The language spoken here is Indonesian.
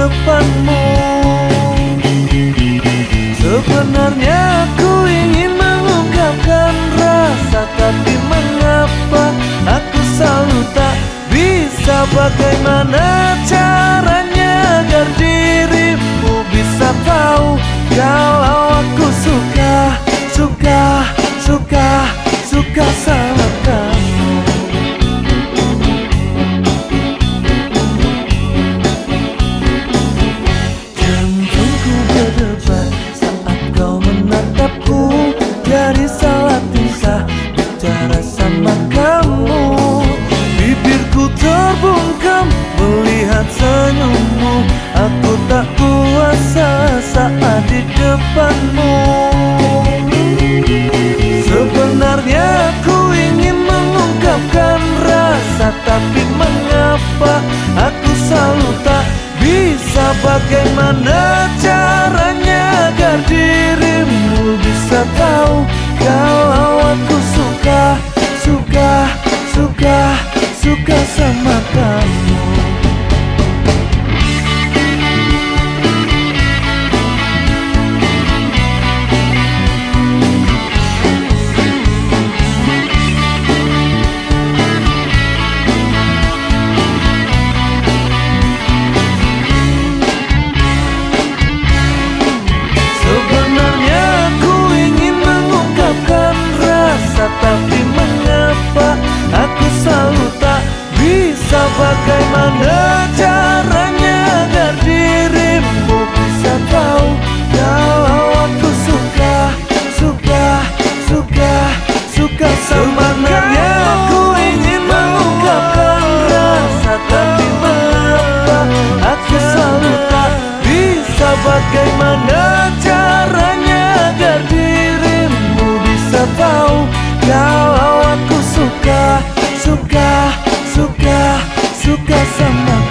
depanmu Sebenarnya aku ingin mengungkapkan rasa Tapi mengapa aku selalu tak bisa? Bagaimana cara vamos bagaimana caranya agar dirimu bisa tahu kalau aku suka, suka, suka, suka sama